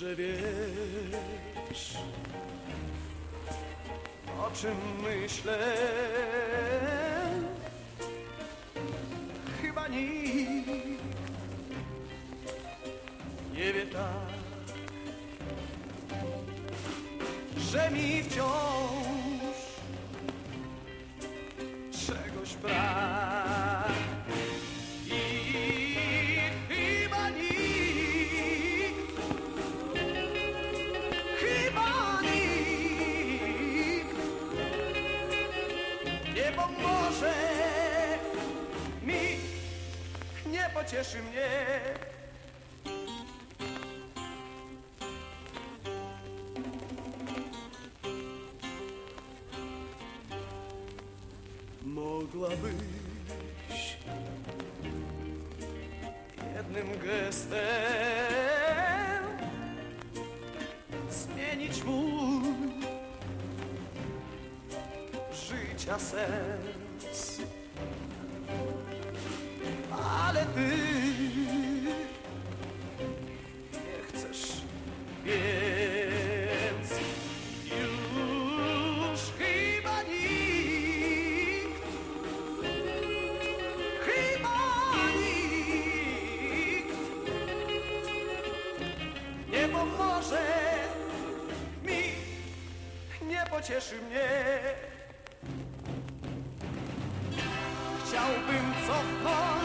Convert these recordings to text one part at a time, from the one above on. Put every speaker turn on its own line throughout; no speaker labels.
Dobrze wiesz, o czym myślę. Chyba nikt nie wie tak, że mi wciąż pomoże mi, nie pocieszy mnie. Mogłabyś jednym gestem życia sens. Ale ty nie chcesz, więc już chyba nikt Chyba nikt nie pomoże mi, nie pocieszy mnie. Chciałbym cofnąć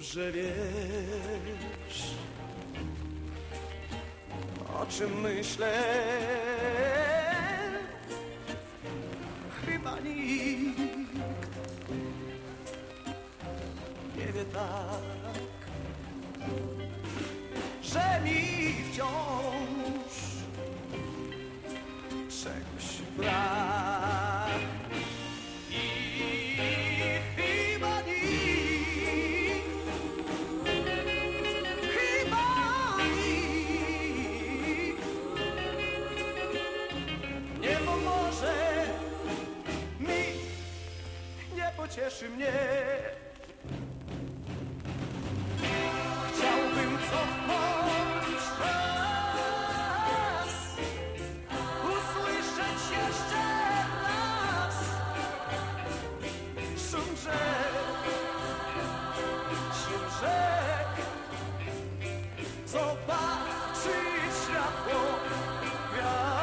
Dobrze wiesz, o czym myślę. Chyba nikt nie wie tak, cieszy mnie. Chciałbym co cofnąć czas, usłyszeć jeszcze raz szum rzek, szum rzek, zobaczyć światło gwiazd.